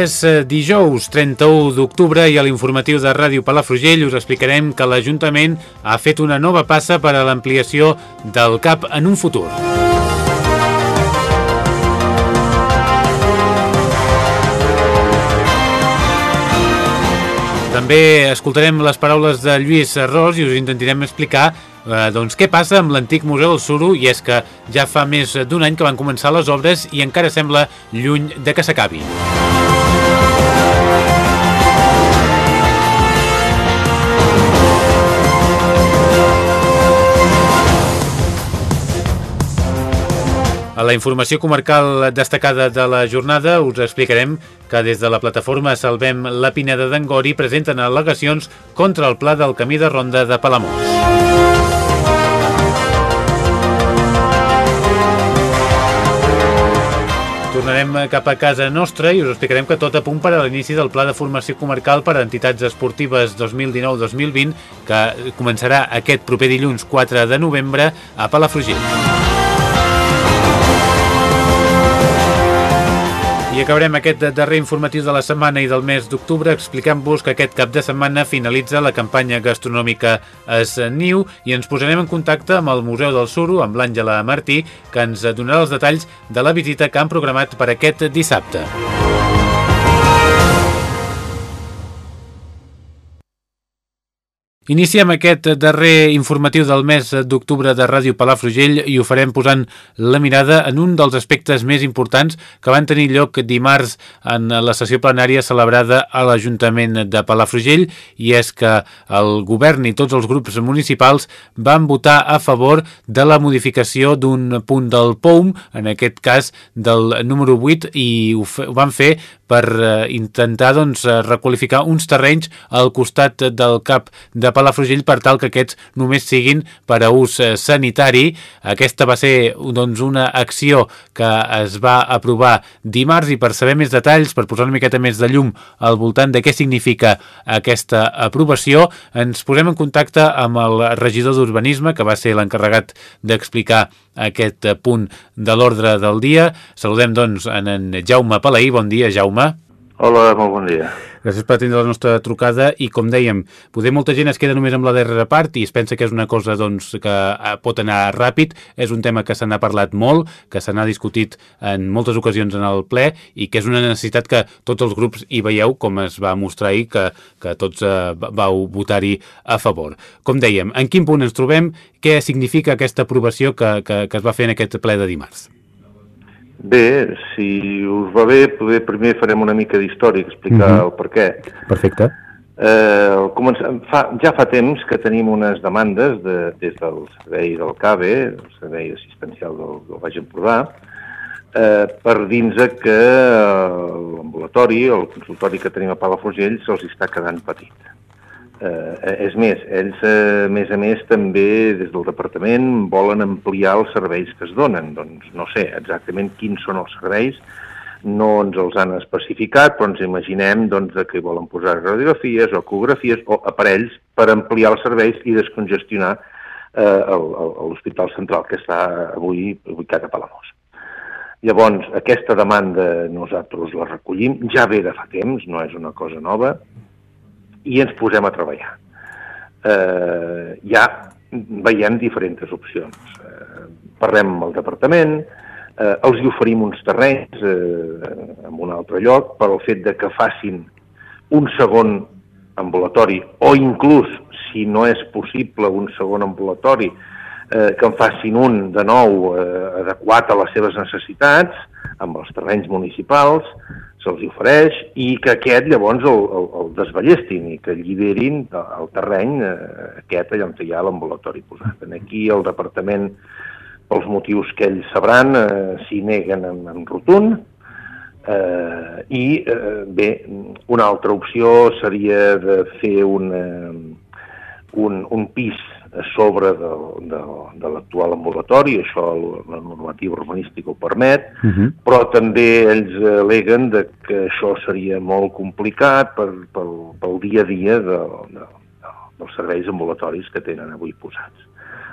És eh, dijous 31 d'octubre i a l'informatiu de Ràdio Palafrugell us explicarem que l'Ajuntament ha fet una nova passa per a l'ampliació del CAP en un futur. També escoltarem les paraules de Lluís Ros i us intentarem explicar eh, doncs, què passa amb l'antic Museu del Suro i és que ja fa més d'un any que van començar les obres i encara sembla lluny de que s'acabi. A la informació comarcal destacada de la jornada us explicarem que des de la plataforma Salvem la Pineda d'Angori presenten al·legacions contra el pla del camí de ronda de Palamós. Tornarem cap a casa nostra i us explicarem que tot a punt per a l'inici del Pla de Formació Comarcal per a Entitats Esportives 2019-2020 que començarà aquest proper dilluns 4 de novembre a Palafrugell. Acabarem aquest darrer informatiu de la setmana i del mes d'octubre explicant-vos que aquest cap de setmana finalitza la campanya gastronòmica Es Niu i ens posarem en contacte amb el Museu del Suro, amb l'Àngela Martí, que ens donarà els detalls de la visita que han programat per aquest dissabte. Iniciem aquest darrer informatiu del mes d'octubre de Ràdio Palafrugell i ho farem posant la mirada en un dels aspectes més importants que van tenir lloc dimarts en la sessió plenària celebrada a l'Ajuntament de Palafrugell i és que el govern i tots els grups municipals van votar a favor de la modificació d'un punt del POUM, en aquest cas del número 8 i ho, van fer per eh, intentar doncs, eh, requalificar uns terrenys al costat del cap de Palafrugell per tal que aquests només siguin per a ús eh, sanitari. Aquesta va ser doncs, una acció que es va aprovar dimarts i per saber més detalls, per posar una miqueta més de llum al voltant de què significa aquesta aprovació, ens posem en contacte amb el regidor d'Urbanisme, que va ser l'encarregat d'explicar aquest punt de l'ordre del dia. Saludem, doncs, en, en Jaume Palaí. Bon dia, Jaume. Hola, molt bon dia. Gràcies per atendre la nostra trucada i, com dèiem, poder molta gent es queda només amb la darrera part i es pensa que és una cosa doncs, que eh, pot anar ràpid. És un tema que se n'ha parlat molt, que se n'ha discutit en moltes ocasions en el ple i que és una necessitat que tots els grups hi veieu, com es va mostrar ahir, que, que tots eh, vau votar-hi a favor. Com dèiem, en quin punt ens trobem? Què significa aquesta aprovació que, que, que es va fer en aquest ple de dimarts? Bé, si us va bé, poder primer farem una mica d'història, explicar mm -hmm. el per què. Perfecte. Eh, fa, ja fa temps que tenim unes demandes de, des del servei del CABE, el servei assistencial del, del Baix Empordà, eh, per dins que l'ambulatori, el consultori que tenim a Palafrugell, se'ls està quedant petit. Eh, és més, ells, eh, a més a més, també des del departament volen ampliar els serveis que es donen. Doncs no sé exactament quins són els serveis, no ens els han especificat, però ens imaginem doncs, que volen posar radiografies o ecografies o aparells per ampliar els serveis i descongestionar eh, l'Hospital Central que està avui ubicat a Palamós. Llavors, aquesta demanda nosaltres la recollim, ja ve de fa temps, no és una cosa nova, i ens posem a treballar. Eh, ja veiem diferents opcions. Eh, parlem amb el departament, eh, els hi oferim uns terrenys eh, en un altre lloc per al fet de que facin un segon ambulatori o inclús, si no és possible, un segon ambulatori eh, que en facin un de nou eh, adequat a les seves necessitats, amb els terrenys municipals, se'ls ofereix, i que aquest llavors el, el, el desballestin i que alliberin el terreny eh, aquest allà on hi ha l'ambulatori posat. En aquí el departament, pels motius que ells sabran, eh, s'hi neguen en, en rotund, eh, i eh, bé, una altra opció seria de fer un, eh, un, un pis sobre de, de, de l'actual ambulatori, això la normativa urbanística ho permet, uh mhm. -huh. però també ells aleguen de que això seria molt complicat per, pel, pel dia a dia de, de, de, dels serveis ambulatoris que tenen avui posats,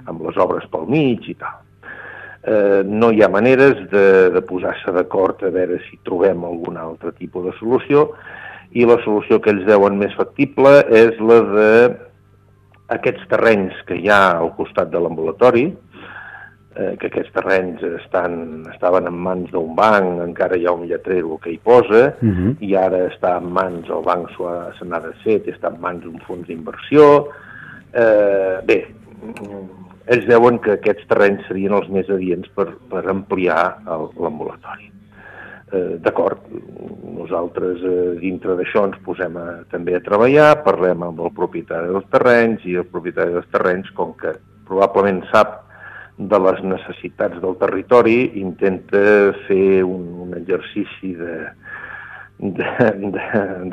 amb les obres pel mig i tal. Eh, no hi ha maneres de, de posar-se d'acord a veure si trobem algun altre tipus de solució i la solució que ells veuen més factible és la de aquests terrenys que hi ha al costat de l'ambulatori, eh, que aquests terrenys estan, estaven en mans d'un banc, encara hi ha un lletrero que hi posa, uh mhm. -huh. i ara està en mans, el banc se n'ha desfet, està en mans d'un fons d'inversió. Eh, bé, ells veuen que aquests terrenys serien els més adients per, per ampliar l'ambulatori. Eh, D'acord, nosaltres eh, dintre d'això ens posem a, també a treballar, parlem amb el propietari dels terrenys i el propietari dels terrenys, com que probablement sap de les necessitats del territori, intenta fer un, un exercici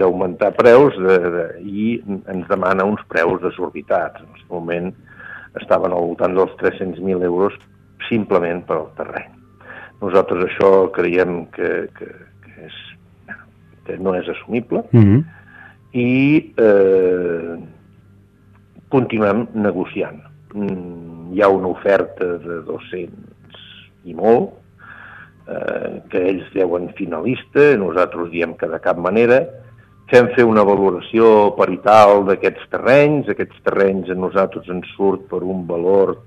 d'augmentar preus de, de, i ens demana uns preus desorbitats. En aquest moment estaven al voltant dels 300.000 euros simplement per al terreny. Nosaltres això creiem que, que, que, és, que no és assumible mm -hmm. i eh, continuem negociant. Mm, hi ha una oferta de 200 i molt, eh, que ells deuen finalista, nosaltres diem que de cap manera, fem fer una valoració parital d'aquests terrenys, aquests terrenys a nosaltres ens surt per un valor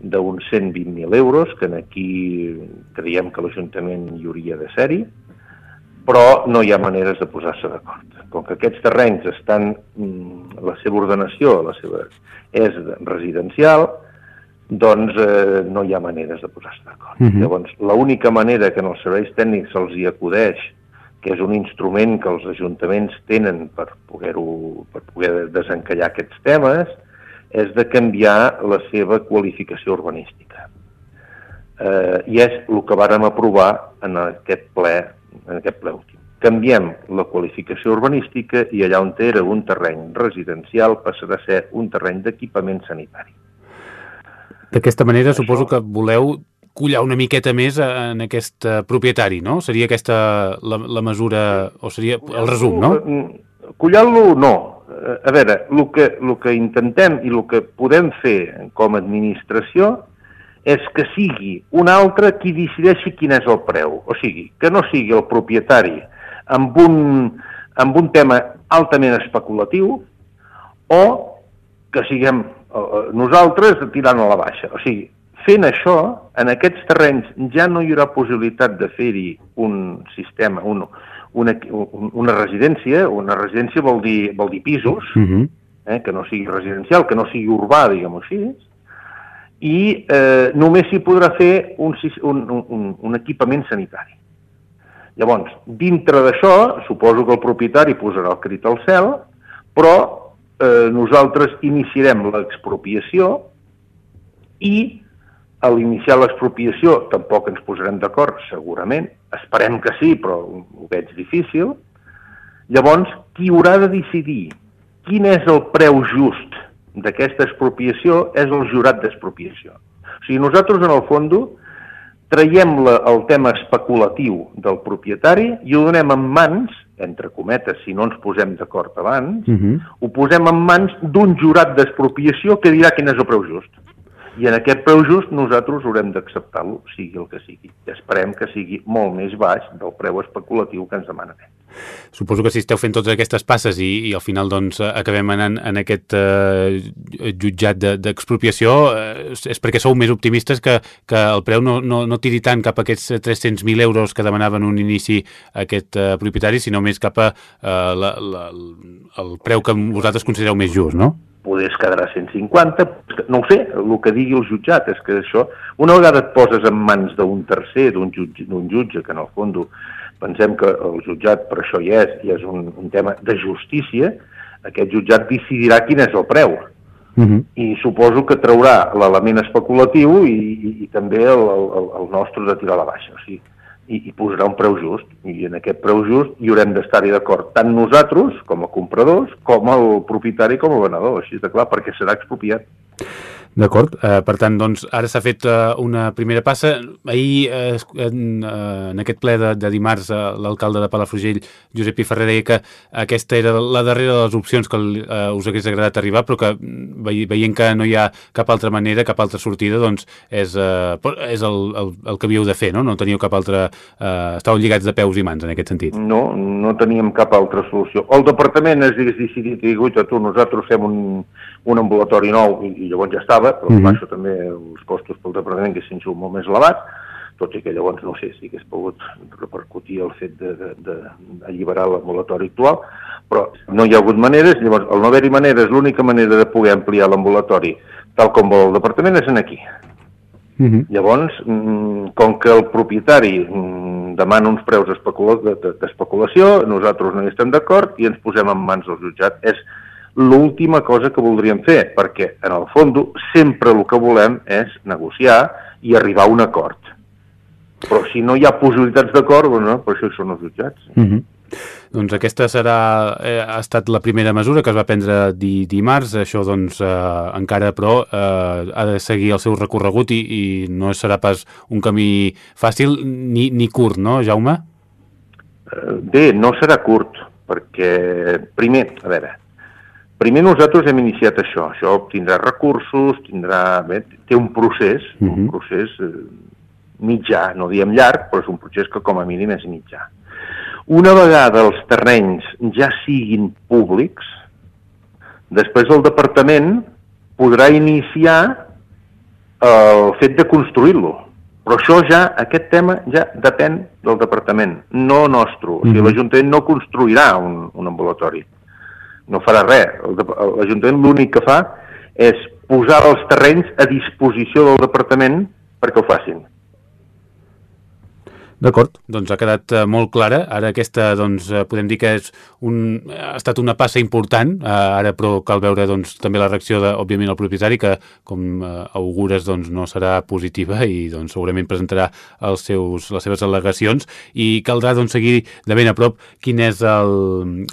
d'uns 120.000 euros, que en aquí creiem que l'Ajuntament hi hauria de ser-hi, però no hi ha maneres de posar-se d'acord. Com que aquests terrenys estan, mm, la seva ordenació la seva, és residencial, doncs eh, no hi ha maneres de posar-se d'acord. Uh mhm. -huh. Llavors, l'única manera que en els serveis tècnics se'ls hi acudeix, que és un instrument que els ajuntaments tenen per poder, per poder desencallar aquests temes, és de canviar la seva qualificació urbanística. Eh, I és el que vàrem aprovar en aquest ple, en aquest ple últim. Canviem la qualificació urbanística i allà on era un terreny residencial passarà a ser un terreny d'equipament sanitari. D'aquesta manera Això... suposo que voleu collar una miqueta més en aquest eh, propietari, no? Seria aquesta la, la mesura, o seria el resum, no? Collar-lo no, Eh, a veure, el que, el que intentem i el que podem fer com a administració és que sigui un altre qui decideixi quin és el preu. O sigui, que no sigui el propietari amb un, amb un tema altament especulatiu o que siguem eh, nosaltres tirant a la baixa. O sigui, fent això, en aquests terrenys ja no hi haurà possibilitat de fer-hi un sistema, un, una, una residència, una residència vol dir, vol dir pisos, uh mhm. -huh. eh, que no sigui residencial, que no sigui urbà, diguem-ho així, i eh, només s'hi podrà fer un, un, un, un equipament sanitari. Llavors, dintre d'això, suposo que el propietari posarà el crit al cel, però eh, nosaltres iniciarem l'expropiació i a l'iniciar l'expropiació tampoc ens posarem d'acord, segurament. Esperem que sí, però ho veig difícil. Llavors, qui haurà de decidir quin és el preu just d'aquesta expropiació és el jurat d'expropiació. O sigui, nosaltres, en el fons, traiem la, el tema especulatiu del propietari i ho donem en mans, entre cometes, si no ens posem d'acord abans, uh mhm. -huh. ho posem en mans d'un jurat d'expropiació que dirà quin és el preu just i en aquest preu just nosaltres haurem d'acceptar-lo, sigui el que sigui. I esperem que sigui molt més baix del preu especulatiu que ens demanen. Suposo que si esteu fent totes aquestes passes i, i al final doncs, acabem anant en aquest eh, jutjat d'expropiació de, eh, és perquè sou més optimistes que, que el preu no, no, no tiri tant cap a aquests 300.000 euros que demanaven un inici aquest eh, propietari, sinó més cap a eh, la, la, el preu que vosaltres considereu més just, no? Poder es quedarà 150, no ho sé, el que digui el jutjat, és que això, una vegada et poses en mans d'un tercer, d'un jutge, jutge, que en el fons pensem que el jutjat per això hi és, i és un, un tema de justícia, aquest jutjat decidirà quin és el preu. Uh -huh. I suposo que traurà l'element especulatiu i, i, i també el, el, el nostre de tirar a la baixa. O sigui, i, i posarà un preu just. I en aquest preu just hi haurem d'estar-hi d'acord tant nosaltres, com a compradors, com el propietari, com a venedor. Així de clar, perquè serà expropiat. D'acord, eh, per tant, doncs, ara s'ha fet eh, una primera passa. Ahir, eh, en, eh, en aquest ple de, de dimarts, eh, l'alcalde de Palafrugell, Josep Piferrer, deia que aquesta era la darrera de les opcions que eh, us hagués agradat arribar, però que veient que no hi ha cap altra manera, cap altra sortida, doncs és, eh, és el, el, el que havíeu de fer, no? No teníeu cap altra... Eh, estàveu lligats de peus i mans, en aquest sentit. No, no teníem cap altra solució. El departament es hagués decidit i dit, tu, nosaltres fem un, un ambulatori nou i, i llavors ja estava, però mm -hmm. això també els costos pel departament que s'han molt més elevat, tot i que llavors no sé si hagués pogut repercutir el fet d'alliberar l'ambulatori actual, però no hi ha hagut maneres, llavors el no haver-hi maneres, l'única manera de poder ampliar l'ambulatori tal com vol el departament és en aquí. Uh -huh. Llavors, mm, com que el propietari mm, demana uns preus d'especulació, nosaltres no hi estem d'acord i ens posem en mans del jutjat. És l'última cosa que voldríem fer, perquè en el fons sempre el que volem és negociar i arribar a un acord. Però si no hi ha possibilitats d'acord, bueno, per això són els jutjats. Mm -hmm. Doncs aquesta serà, eh, ha estat la primera mesura que es va prendre di, dimarts, això doncs eh, encara però eh, ha de seguir el seu recorregut i, i no serà pas un camí fàcil ni, ni curt, no, Jaume? Eh, bé, no serà curt, perquè primer, a veure, Primer nosaltres hem iniciat això, això tindrà recursos, tindrà, bé, té un procés, uh -huh. un mhm. procés eh, mitjà, no diem llarg, però és un procés que com a mínim és mitjà. Una vegada els terrenys ja siguin públics, després el departament podrà iniciar el fet de construir-lo. Però això ja, aquest tema ja depèn del departament, no nostre. O sigui, mhm. l'Ajuntament no construirà un, un ambulatori no farà res. L'Ajuntament l'únic que fa és posar els terrenys a disposició del departament perquè ho facin. D'acord, doncs ha quedat uh, molt clara. Ara aquesta, doncs, uh, podem dir que és un, ha estat una passa important, uh, ara però cal veure doncs, també la reacció, de, òbviament, el propietari, que com augures doncs, no serà positiva i doncs, segurament presentarà els seus, les seves al·legacions. I caldrà doncs, seguir de ben a prop quin és el,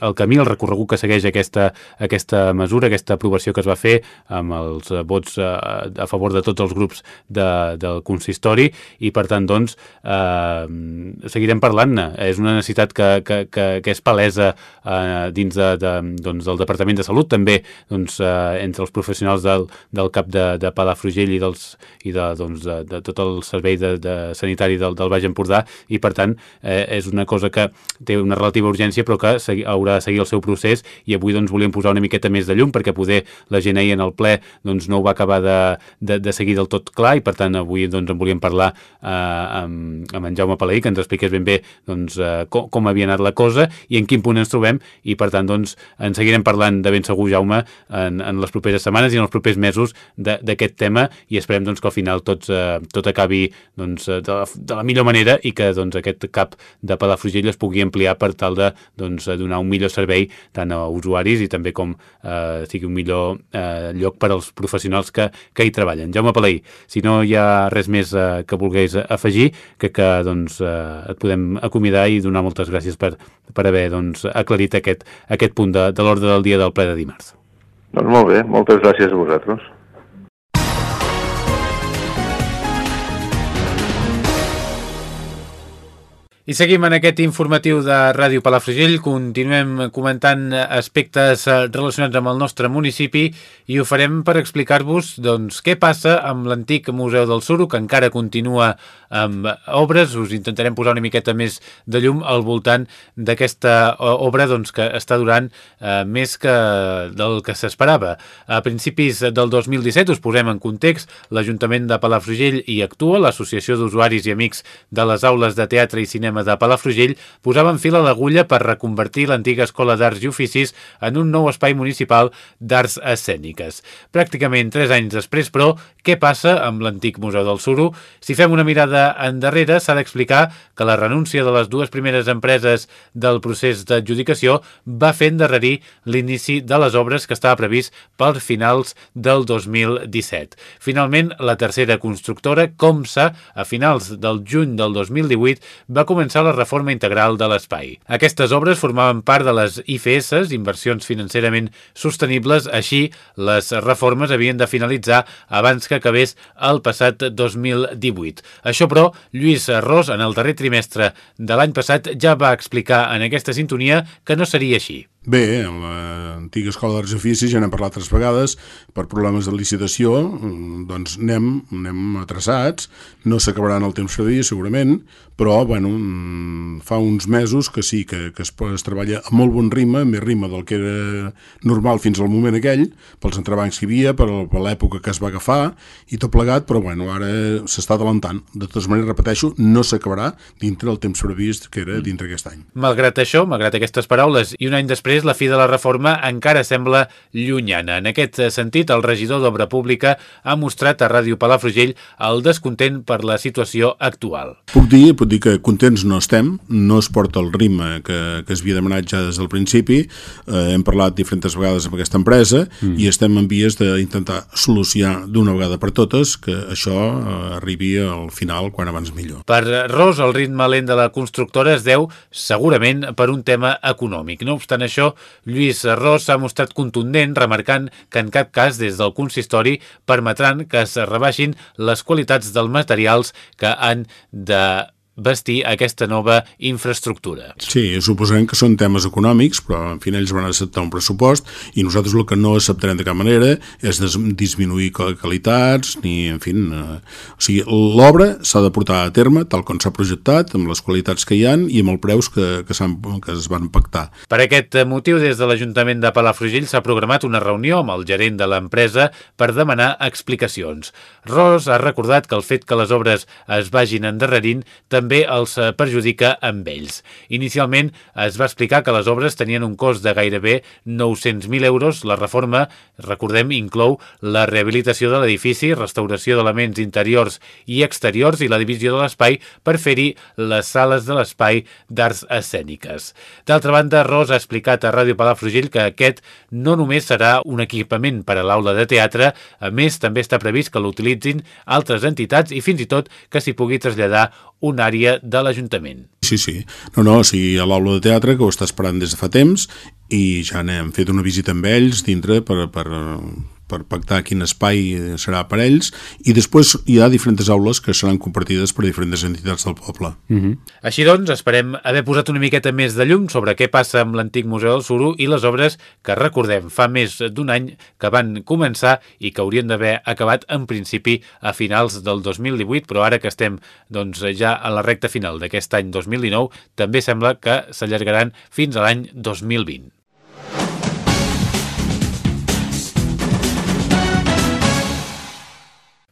el camí, el recorregut que segueix aquesta, aquesta mesura, aquesta aprovació que es va fer amb els vots uh, a favor de tots els grups de, del consistori. I, per tant, doncs, eh, seguirem parlant-ne. És una necessitat que, que, que, que és palesa eh, dins de, de, doncs, del Departament de Salut, també doncs, eh, entre els professionals del, del CAP de, de Palafrugell i, dels, i de, doncs, de, de tot el servei de, de sanitari del, del Baix Empordà. I, per tant, eh, és una cosa que té una relativa urgència però que segui, haurà de seguir el seu procés. I avui doncs, volíem posar una miqueta més de llum perquè poder la gent ahir en el ple doncs, no ho va acabar de, de, de seguir del tot clar. I, per tant, avui doncs, en volíem parlar eh, amb, amb en Jaume Palaí, que ens expliqués ben bé doncs, eh, com, com havia anat la cosa i en quin punt ens trobem i per tant doncs, en seguirem parlant de ben segur Jaume en, en les properes setmanes i en els propers mesos d'aquest tema i esperem doncs, que al final tots, eh, tot acabi doncs, de, la, de la millor manera i que doncs, aquest cap de Palafrugell es pugui ampliar per tal de doncs, donar un millor servei tant a usuaris i també com eh, sigui un millor eh, lloc per als professionals que, que hi treballen. Jaume Palaí, si no hi ha res més eh, que volgués afegir, que, que doncs, doncs, eh, et podem acomiadar i donar moltes gràcies per, per haver doncs, aclarit aquest, aquest punt de, de l'ordre del dia del ple de dimarts. Doncs molt bé, moltes gràcies a vosaltres. I seguim en aquest informatiu de Ràdio Palafrugell, continuem comentant aspectes eh, relacionats amb el nostre municipi i ho farem per explicar-vos doncs, què passa amb l'antic Museu del Suro, que encara continua amb obres. Us intentarem posar una miqueta més de llum al voltant d'aquesta eh, obra doncs, que està durant eh, més que del que s'esperava. A principis del 2017, us posem en context, l'Ajuntament de Palafrugell hi actua, l'Associació d'Usuaris i Amics de les Aules de Teatre i Cinema Cinema de Palafrugell posaven fil a l'agulla per reconvertir l'antiga Escola d'Arts i Oficis en un nou espai municipal d'arts escèniques. Pràcticament tres anys després, però, què passa amb l'antic Museu del Suro? Si fem una mirada endarrere, s'ha d'explicar que la renúncia de les dues primeres empreses del procés d'adjudicació va fer endarrerir l'inici de les obres que estava previst per finals del 2017. Finalment, la tercera constructora, Comsa, a finals del juny del 2018, va començar la reforma integral de l'espai. Aquestes obres formaven part de les IFS, inversions financerament sostenibles, així les reformes havien de finalitzar abans que acabés el passat 2018. Això, però, Lluís Ros, en el darrer trimestre de l'any passat, ja va explicar en aquesta sintonia que no seria així. Bé, en l'antiga escola d'arts i oficis ja n'hem parlat tres vegades, per problemes de licitació, mm, doncs anem, anem atrasats, no s'acabaran el temps serví segurament, però bueno, mm, fa uns mesos que sí, que, que es, es treballa a molt bon ritme, més ritme del que era normal fins al moment aquell, pels entrebancs que hi havia, per, per l'època que es va agafar, i tot plegat, però bueno, ara s'està adelantant. De totes maneres, repeteixo, no s'acabarà dintre el temps previst que era dintre aquest any. Malgrat això, malgrat aquestes paraules, i un any després la fi de la reforma encara sembla llunyana. En aquest sentit, el regidor d'Obra Pública ha mostrat a Ràdio Palafrugell el descontent per la situació actual. Puc dir, puc dir que contents no estem, no es porta el ritme que, que es havia demanat ja des del principi, eh, hem parlat diferents vegades amb aquesta empresa mm. i estem en vies d'intentar solucionar d'una vegada per totes que això eh, arribi al final quan abans millor. Per Ros, el ritme lent de la constructora es deu segurament per un tema econòmic. No obstant això, això, Lluís Ros s'ha mostrat contundent, remarcant que en cap cas des del consistori permetran que es rebaixin les qualitats dels materials que han de vestir aquesta nova infraestructura. Sí, suposem que són temes econòmics, però en fi ells van acceptar un pressupost i nosaltres el que no acceptarem de cap manera és disminuir qualitats ni, en fi, eh, o sigui, l'obra s'ha de portar a terme tal com s'ha projectat, amb les qualitats que hi han i amb els preus que, que, que es van pactar. Per aquest motiu, des de l'Ajuntament de Palafrugell s'ha programat una reunió amb el gerent de l'empresa per demanar explicacions. Ros ha recordat que el fet que les obres es vagin endarrerint també també els eh, perjudica amb ells. Inicialment es va explicar que les obres tenien un cost de gairebé 900.000 euros. La reforma, recordem, inclou la rehabilitació de l'edifici, restauració d'elements interiors i exteriors i la divisió de l'espai per fer-hi les sales de l'espai d'arts escèniques. D'altra banda, Ros ha explicat a Ràdio Palafrugell que aquest no només serà un equipament per a l'aula de teatre, a més també està previst que l'utilitzin altres entitats i fins i tot que s'hi pugui traslladar una àrea de l'Ajuntament. Sí, sí. No, no, o sigui, a l'aula de teatre, que ho està esperant des de fa temps, i ja n'hem fet una visita amb ells dintre per, per, per pactar quin espai serà per ells i després hi ha diferents aules que seran compartides per diferents entitats del poble. Mhm. -huh. Així doncs, esperem haver posat una miqueta més de llum sobre què passa amb l'antic Museu del Suro i les obres que recordem fa més d'un any que van començar i que haurien d'haver acabat en principi a finals del 2018, però ara que estem doncs, ja a la recta final d'aquest any 2019, també sembla que s'allargaran fins a l'any 2020.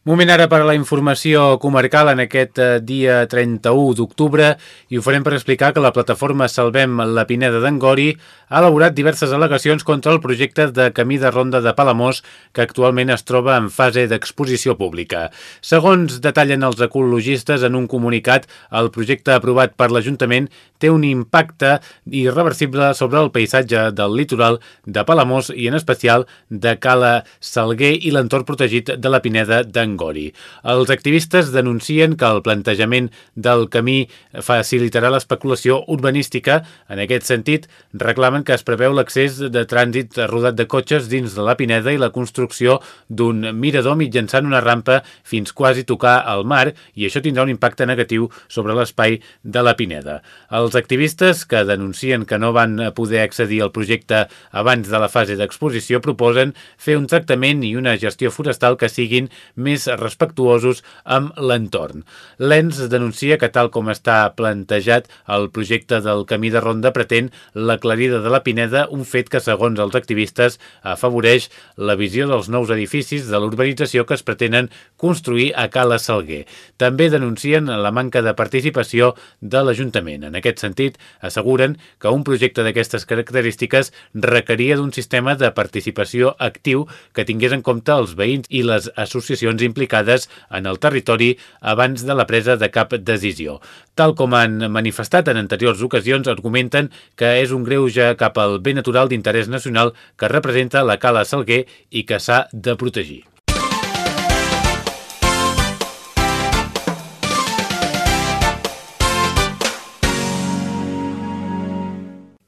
Moment ara per a la informació comarcal en aquest eh, dia 31 d'octubre i ho farem per explicar que la plataforma Salvem la Pineda d'Angori ha elaborat diverses al·legacions contra el projecte de camí de ronda de Palamós que actualment es troba en fase d'exposició pública. Segons detallen els ecologistes en un comunicat, el projecte aprovat per l'Ajuntament té un impacte irreversible sobre el paisatge del litoral de Palamós i en especial de Cala Salguer i l'entorn protegit de la Pineda d'Angori. Gori. Els activistes denuncien que el plantejament del camí facilitarà l'especulació urbanística. En aquest sentit, reclamen que es preveu l'accés de trànsit rodat de cotxes dins de la Pineda i la construcció d'un mirador mitjançant una rampa fins quasi tocar el mar i això tindrà un impacte negatiu sobre l'espai de la Pineda. Els activistes que denuncien que no van poder accedir al projecte abans de la fase d'exposició proposen fer un tractament i una gestió forestal que siguin més més respectuosos amb l'entorn. L'ENS denuncia que tal com està plantejat el projecte del camí de ronda pretén l'aclarida de la Pineda, un fet que segons els activistes afavoreix la visió dels nous edificis de l'urbanització que es pretenen construir a Cala Salguer. També denuncien la manca de participació de l'Ajuntament. En aquest sentit, asseguren que un projecte d'aquestes característiques requeria d'un sistema de participació actiu que tingués en compte els veïns i les associacions implicades en el territori abans de la presa de cap decisió. Tal com han manifestat en anteriors ocasions, argumenten que és un greuge cap al bé natural d'interès nacional que representa la Cala Salguer i que s'ha de protegir.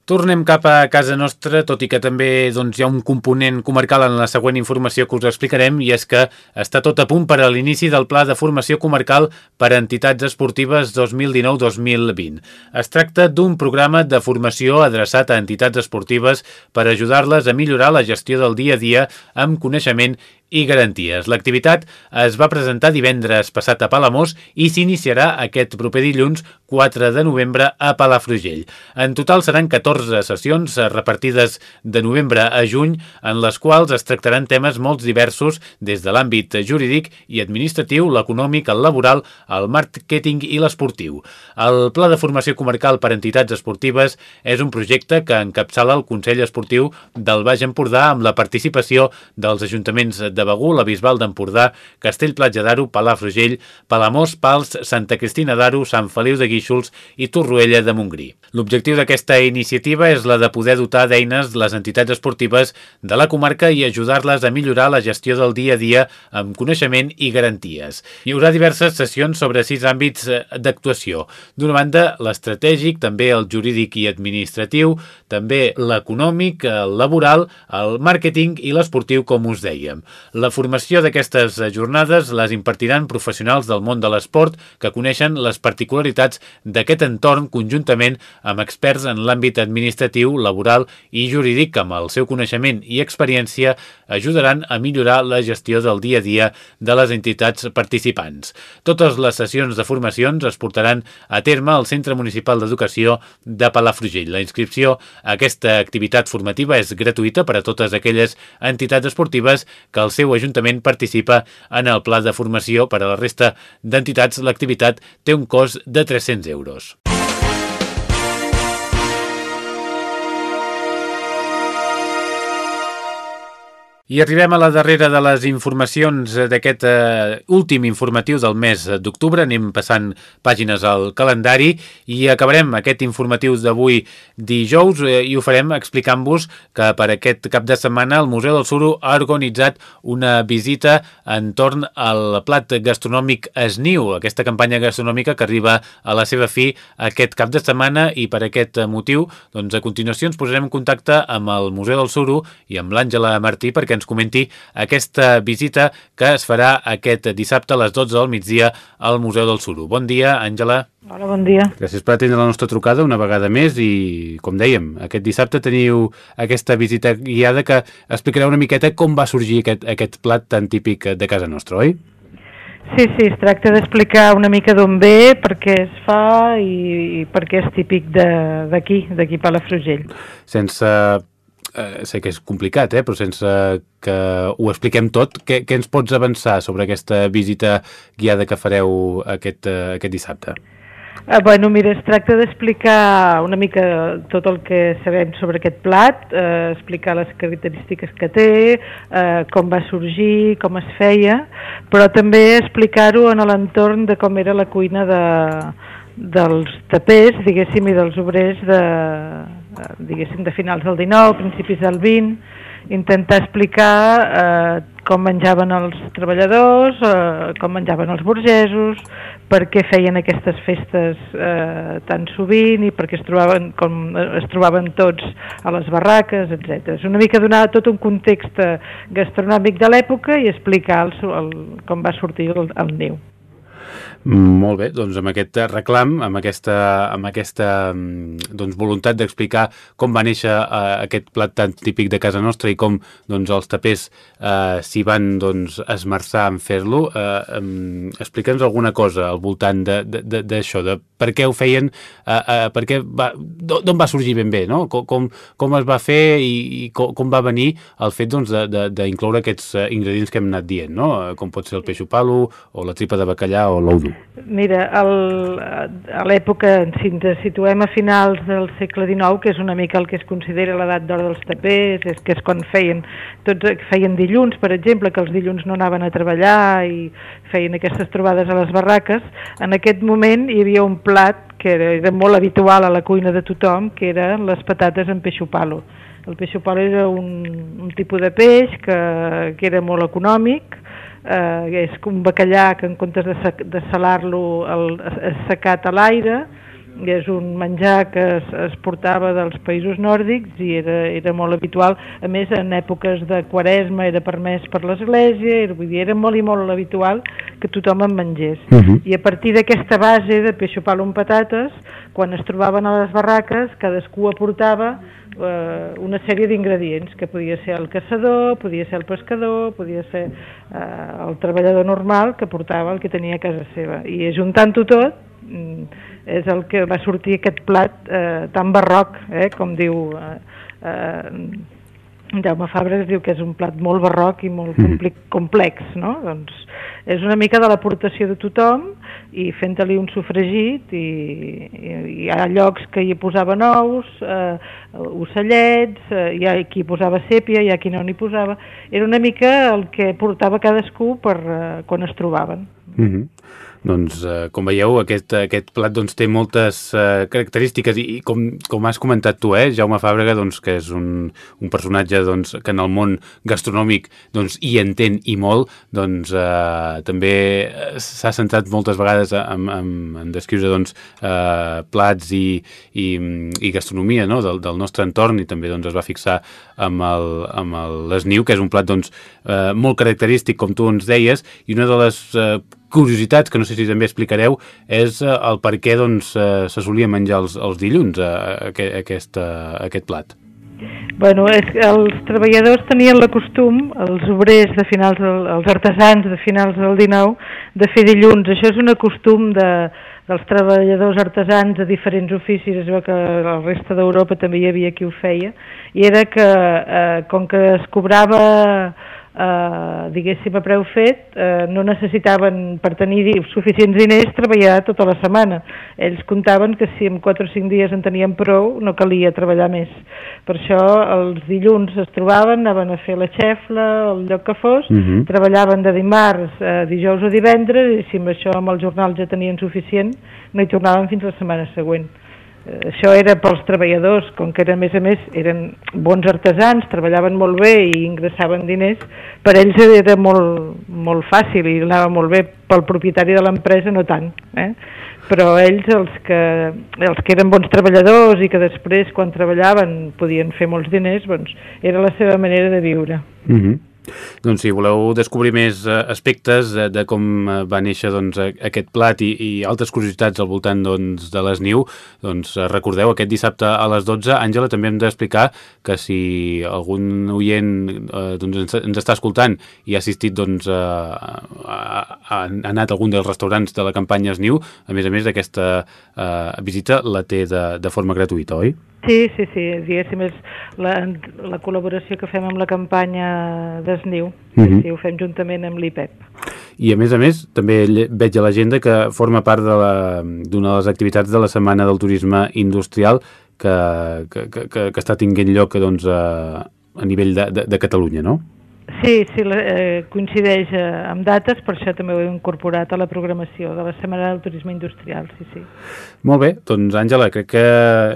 Tornem cap a casa nostra, tot i que també doncs, hi ha un component comarcal en la següent informació que us explicarem, i és que està tot a punt per a l'inici del Pla de Formació Comarcal per a Entitats Esportives 2019-2020. Es tracta d'un programa de formació adreçat a entitats esportives per ajudar-les a millorar la gestió del dia a dia amb coneixement i garanties. L'activitat es va presentar divendres passat a Palamós i s'iniciarà aquest proper dilluns 4 de novembre a Palafrugell. En total seran 14 sessions repartides de novembre a juny en les quals es tractaran temes molt diversos des de l'àmbit jurídic i administratiu, l'econòmic, el laboral, el màrqueting i l'esportiu. El Pla de Formació Comarcal per Entitats Esportives és un projecte que encapçala el Consell Esportiu del Baix Empordà amb la participació dels ajuntaments de Begú, la Bisbal d'Empordà, Castell-Platja d'Aro, Palafrugell, Palamós, Pals, Santa Cristina d'Aro, Sant Feliu de Guíxols i Torroella de Montgrí. L'objectiu d'aquesta iniciativa és la de poder dotar d'eines les entitats esportives de la comarca i ajudar-les a millorar la gestió del dia a dia amb coneixement i garanties. Hi haurà diverses sessions sobre sis àmbits eh, d'actuació. D'una banda, l'estratègic, també el jurídic i administratiu, també l'econòmic, el laboral, el màrqueting i l'esportiu, com us dèiem. La formació d'aquestes jornades les impartiran professionals del món de l'esport que coneixen les particularitats d'aquest entorn conjuntament amb experts en l'àmbit administratiu, laboral i jurídic que amb el seu coneixement i experiència ajudaran a millorar la gestió del dia a dia de les entitats participants. Totes les sessions de formacions es portaran a terme al Centre Municipal d'Educació de Palafrugell. La inscripció a aquesta activitat formativa és gratuïta per a totes aquelles entitats esportives que el seu seu Ajuntament participa en el pla de formació per a la resta d'entitats. L'activitat té un cost de 300 euros. I arribem a la darrera de les informacions d'aquest uh, últim informatiu del mes d'octubre. Anem passant pàgines al calendari i acabarem aquest informatiu d'avui dijous eh, i ho farem explicant-vos que per aquest cap de setmana el Museu del Suro ha organitzat una visita entorn al plat gastronòmic Esniu, aquesta campanya gastronòmica que arriba a la seva fi aquest cap de setmana i per aquest motiu doncs a continuació ens posarem en contacte amb el Museu del Suro i amb l'Àngela Martí perquè ens comenti aquesta visita que es farà aquest dissabte a les 12 del migdia al Museu del Suro. Bon dia, Àngela. Hola, bon dia. Gràcies per atendre la nostra trucada una vegada més i, com dèiem, aquest dissabte teniu aquesta visita guiada que explicarà una miqueta com va sorgir aquest, aquest plat tan típic de casa nostra, oi? Sí, sí, es tracta d'explicar una mica d'on ve, per què es fa i, i per què és típic d'aquí, d'aquí Palafrugell. Sense eh, sé que és complicat, eh, però sense que ho expliquem tot, què, què ens pots avançar sobre aquesta visita guiada que fareu aquest, eh, aquest dissabte? Eh, bueno, mira, es tracta d'explicar una mica tot el que sabem sobre aquest plat, eh, explicar les característiques que té, eh, com va sorgir, com es feia, però també explicar-ho en l'entorn de com era la cuina de, dels tapers, diguéssim, i dels obrers de, diguéssim, de finals del 19, principis del 20, intentar explicar eh, com menjaven els treballadors, eh, com menjaven els burgesos, per què feien aquestes festes eh, tan sovint i per què es trobaven, com es trobaven tots a les barraques, etc. És una mica donar tot un context gastronòmic de l'època i explicar el, el, com va sortir el, el niu. Molt bé, doncs amb aquest reclam, amb aquesta, amb aquesta mm, doncs, voluntat d'explicar com va néixer eh, aquest plat tan típic de casa nostra i com doncs, els tapers eh, s'hi van doncs, esmerçar en fer-lo, eh, eh, explica'ns alguna cosa al voltant d'això, de, de, de, per què ho feien, eh, eh, per què d'on va sorgir ben bé, no? com, com, es va fer i, i com, com va venir el fet d'incloure doncs, aquests eh, ingredients que hem anat dient, no? com pot ser el peix palo o la tripa de bacallà o dur. Mira, el, a l'època, si ens situem a finals del segle XIX, que és una mica el que es considera l'edat d'or dels tapers, és que és quan feien, tots feien dilluns, per exemple, que els dilluns no anaven a treballar i feien aquestes trobades a les barraques, en aquest moment hi havia un plat que era, era molt habitual a la cuina de tothom, que eren les patates amb peixo palo. El peixo palo era un, un tipus de peix que, que era molt econòmic, eh, és un bacallà que en comptes de, de salar-lo és secat a l'aire és un menjar que es, es portava dels països nòrdics i era, era molt habitual, a més en èpoques de quaresma era permès per l'església, era, vull dir, era molt i molt habitual que tothom en mengés. Uh -huh. I a partir d'aquesta base de peixo palo amb patates, quan es trobaven a les barraques, cadascú aportava eh, una sèrie d'ingredients, que podia ser el caçador, podia ser el pescador, podia ser eh, el treballador normal que portava el que tenia a casa seva. I ajuntant-ho tot, és el que va sortir aquest plat eh, tan barroc, eh, com diu eh, eh, Jaume Fabres diu que és un plat molt barroc i molt mm. complex, no? Doncs és una mica de l'aportació de tothom i fent-li un sofregit i, i, hi ha llocs que hi posaven ous, eh, ocellets, eh, hi ha qui posava sèpia, hi ha qui no n'hi posava. Era una mica el que portava cadascú per eh, quan es trobaven. Mm -hmm. Doncs, eh, com veieu, aquest, aquest plat doncs, té moltes eh, característiques i, i com, com has comentat tu, eh, Jaume Fàbrega, doncs, que és un, un personatge doncs, que en el món gastronòmic doncs, hi entén i molt, doncs, eh, també s'ha centrat moltes vegades en, en, en descriure doncs, eh, plats i, i, i gastronomia no? del, del nostre entorn i també doncs, es va fixar amb l'esniu, que és un plat doncs, eh, molt característic, com tu ens deies, i una de les eh, curiositats, que no sé si també explicareu, és eh, el per què doncs, eh, se solia menjar els, els dilluns a, a, a, aquest, a aquest plat. Bueno, és els treballadors tenien la costum, els obrers de finals, del, els artesans de finals del 19, de fer dilluns. Això és una costum de, dels treballadors artesans de diferents oficis, es veu que la resta d'Europa també hi havia qui ho feia, i era que eh, com que es cobrava eh, diguéssim a preu fet, eh, no necessitaven per tenir suficients diners treballar tota la setmana. Ells comptaven que si en 4 o 5 dies en tenien prou no calia treballar més. Per això els dilluns es trobaven, anaven a fer la xefla, el lloc que fos, uh mhm. -huh. treballaven de dimarts a dijous o divendres i si amb això amb el jornal ja tenien suficient no hi tornaven fins la setmana següent. Eh, això era pels treballadors, com que era, a més a més eren bons artesans, treballaven molt bé i ingressaven diners, per ells era molt, molt fàcil i anava molt bé, pel propietari de l'empresa no tant. Eh? Però ells, els que, els que eren bons treballadors i que després, quan treballaven, podien fer molts diners, doncs era la seva manera de viure. Mm -hmm. Doncs si voleu descobrir més eh, aspectes de, de com eh, va néixer doncs, aquest plat i, i altres curiositats al voltant doncs, de l'Esniu, doncs eh, recordeu aquest dissabte a les 12, Àngela, també hem d'explicar que si algun oient eh, doncs, ens, ens està escoltant i ha assistit doncs, a, a, a, ha anat a algun dels restaurants de la campanya Esniu, a més a més d'aquesta eh, visita la té de, de forma gratuïta, oi? Sí, sí, sí, diguéssim, és la, la col·laboració que fem amb la campanya d'Esniu, uh -huh. sí, ho fem juntament amb l'IPEP. I a més a més, també veig a l'agenda que forma part d'una de, de les activitats de la Setmana del Turisme Industrial que, que, que, que està tinguent lloc doncs, a, a nivell de, de, de Catalunya, no? Sí, sí, eh, coincideix eh, amb dates, per això també ho he incorporat a la programació de la Setmana del Turisme Industrial, sí, sí. Molt bé, doncs Àngela, crec que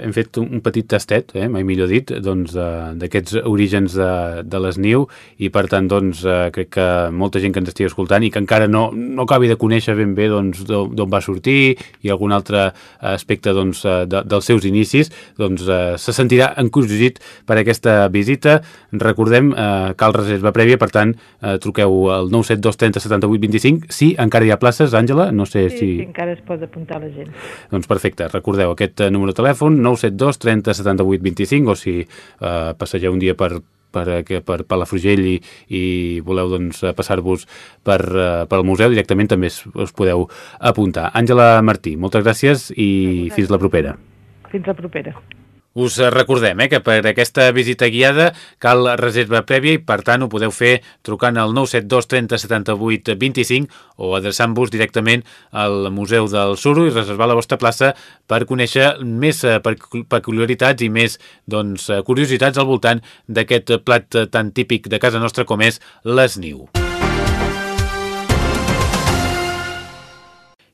hem fet un petit tastet, eh, mai millor dit, doncs d'aquests orígens de, de l'Esniu i per tant, doncs, eh, crec que molta gent que ens estigui escoltant i que encara no, no acabi de conèixer ben bé doncs, d'on va sortir i algun altre aspecte doncs, eh, de, dels seus inicis, doncs eh, se sentirà encuriosit per aquesta visita. Recordem, eh, Cal Reserva prèvia, per tant, eh, truqueu al 972 30 78 25. Sí, encara hi ha places, Àngela? No sé sí, si... Sí, encara es pot apuntar la gent. Doncs perfecte, recordeu aquest eh, número de telèfon, 972 30 78 25, o si eh, passegeu un dia per, per, per, per Palafrugell i, i voleu doncs, passar-vos per, uh, per al museu, directament també us, podeu apuntar. Àngela Martí, moltes gràcies i fins la propera. Fins la propera. Us recordem eh, que per aquesta visita guiada cal reserva prèvia i per tant ho podeu fer trucant al 972 30 78 25 o adreçant-vos directament al Museu del Suro i reservar la vostra plaça per conèixer més eh, peculiaritats i més doncs, eh, curiositats al voltant d'aquest plat tan típic de casa nostra com és l'esniu.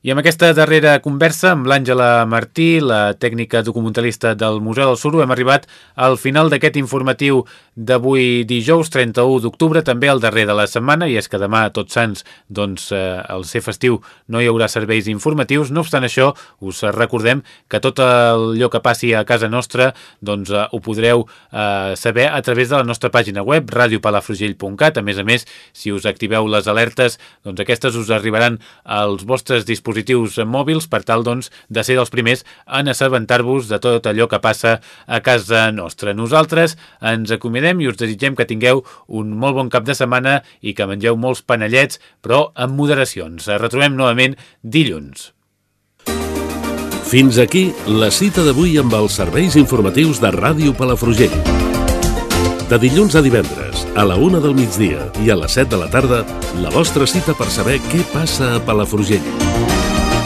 I amb aquesta darrera conversa amb l'Àngela Martí, la tècnica documentalista del Museu del Suro, hem arribat al final d'aquest informatiu d'avui dijous 31 d'octubre, també el darrer de la setmana, i és que demà, tots sants, doncs, eh, al ser festiu no hi haurà serveis informatius. No obstant això, us recordem que tot allò que passi a casa nostra doncs, eh, ho podreu eh, saber a través de la nostra pàgina web, radiopalafrugell.cat. A més a més, si us activeu les alertes, doncs aquestes us arribaran als vostres dispositius dispositius mòbils per tal doncs, de ser els primers en assabentar-vos de tot allò que passa a casa nostra. Nosaltres ens acomiadem i us desitgem que tingueu un molt bon cap de setmana i que mengeu molts panellets, però amb moderacions. Retrobem novament dilluns. Fins aquí la cita d'avui amb els serveis informatius de Ràdio Palafrugell. De dilluns a divendres, a la una del migdia i a les 7 de la tarda, la vostra cita per saber què passa a Palafrugell.